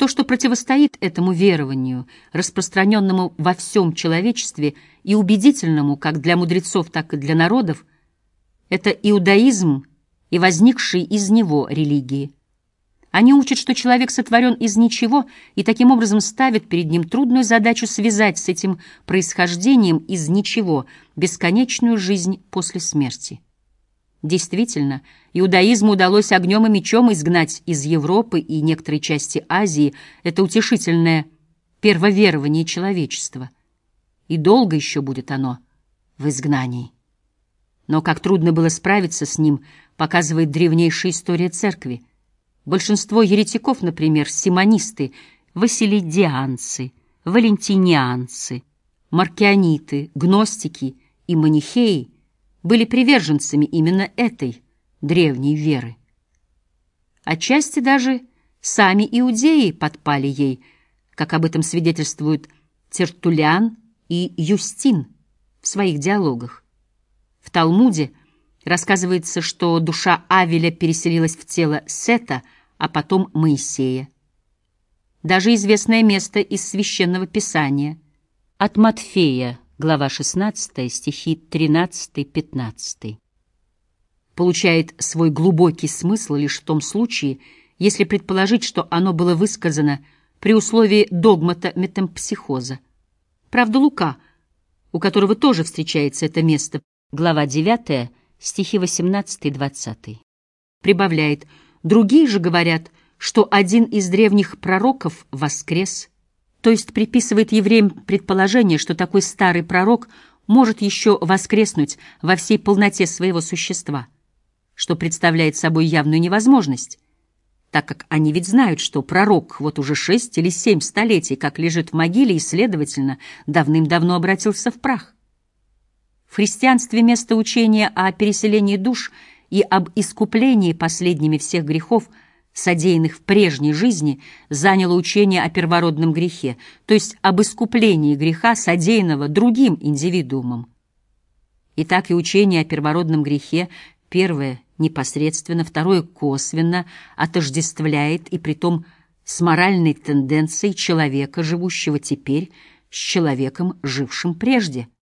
То, что противостоит этому верованию, распространенному во всем человечестве и убедительному как для мудрецов, так и для народов, это иудаизм и возникшие из него религии. Они учат, что человек сотворен из ничего, и таким образом ставят перед ним трудную задачу связать с этим происхождением из ничего бесконечную жизнь после смерти. Действительно, иудаизму удалось огнем и мечом изгнать из Европы и некоторой части Азии это утешительное первоверование человечества. И долго еще будет оно в изгнании. Но как трудно было справиться с ним, показывает древнейшая история церкви. Большинство еретиков, например, симонисты, василидианцы, валентинианцы, маркианиты, гностики и манихеи были приверженцами именно этой древней веры. Отчасти даже сами иудеи подпали ей, как об этом свидетельствуют Тертулян и Юстин в своих диалогах. В Талмуде рассказывается, что душа Авеля переселилась в тело Сета, а потом Моисея. Даже известное место из Священного Писания от Матфея, глава 16, стихи 13-15 получает свой глубокий смысл лишь в том случае, если предположить, что оно было высказано при условии догмата метампсихоза. Правда, Лука, у которого тоже встречается это место, глава 9, стихи 18-20, прибавляет, другие же говорят, что один из древних пророков воскрес, то есть приписывает евреям предположение, что такой старый пророк может еще воскреснуть во всей полноте своего существа — что представляет собой явную невозможность, так как они ведь знают, что пророк вот уже шесть или семь столетий как лежит в могиле и, следовательно, давным-давно обратился в прах. В христианстве место учения о переселении душ и об искуплении последними всех грехов, содеянных в прежней жизни, заняло учение о первородном грехе, то есть об искуплении греха, содеянного другим индивидуумом. Итак, и учение о первородном грехе, первое непосредственно, второе косвенно отождествляет и притом с моральной тенденцией человека, живущего теперь, с человеком, жившим прежде –